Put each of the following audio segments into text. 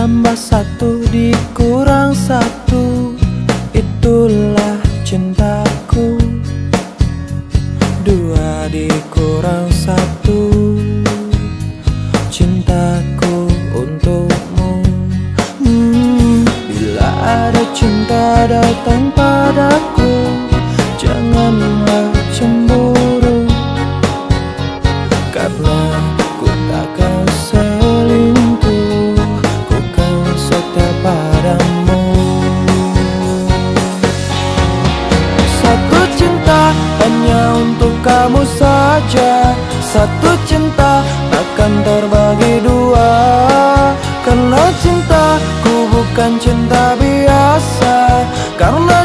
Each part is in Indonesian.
Tambah satu dikurang satu. Itulah cintaku. Dua dikurang satu. Cintaku untukmu. Hmm, Bila ada cinta datang padaku Satu cinta hanya untuk kamu saja. Satu cinta akan terbagi dua. Karena cintaku bukan cinta biasa. Karena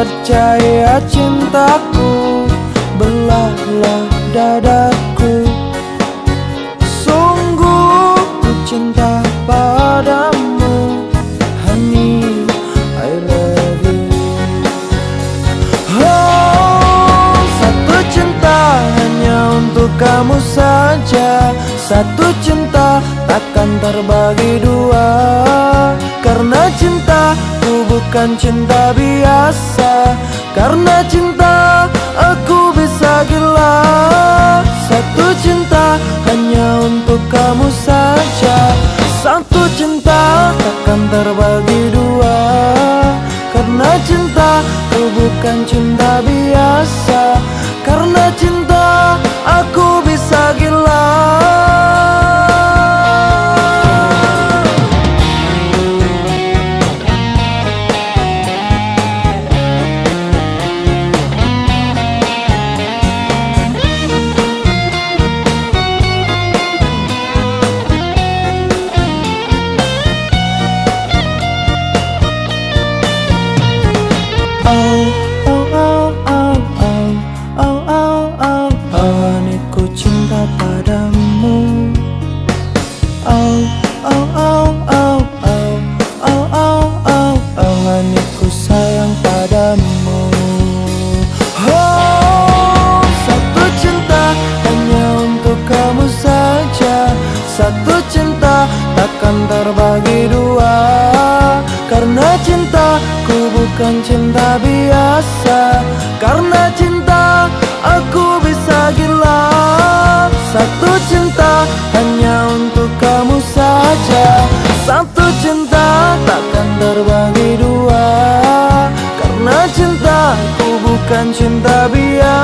percaya cintaku Belahlah dadaku. Sungguh ku cinta padamu Honey, I love you. Oh, satu cinta hanya untuk kamu saja. Satu cinta takkan terbagi dua bukan cinta biasa. Karena cinta aku bisa gila Satu cinta hanya untuk kamu saja. Satu cinta takkan terbagi dua. Karena cinta aku bukan cinta biasa. Karena cinta Oh, oh, oh, oh, oh, oh, oh, oh, cinta padamu. Oh, oh, oh, oh, oh, oh, oh, oh, oh, sayang padamu. Oh, satu cinta hanya untuk kamu saja. Satu cinta takkan terbagi dua. Karena cintaku bukan cinta biasa Karena cinta aku bisa gila Satu cinta hanya untuk kamu saja. Satu cinta takkan terbagi dua. Karena cintaku bukan cinta biasa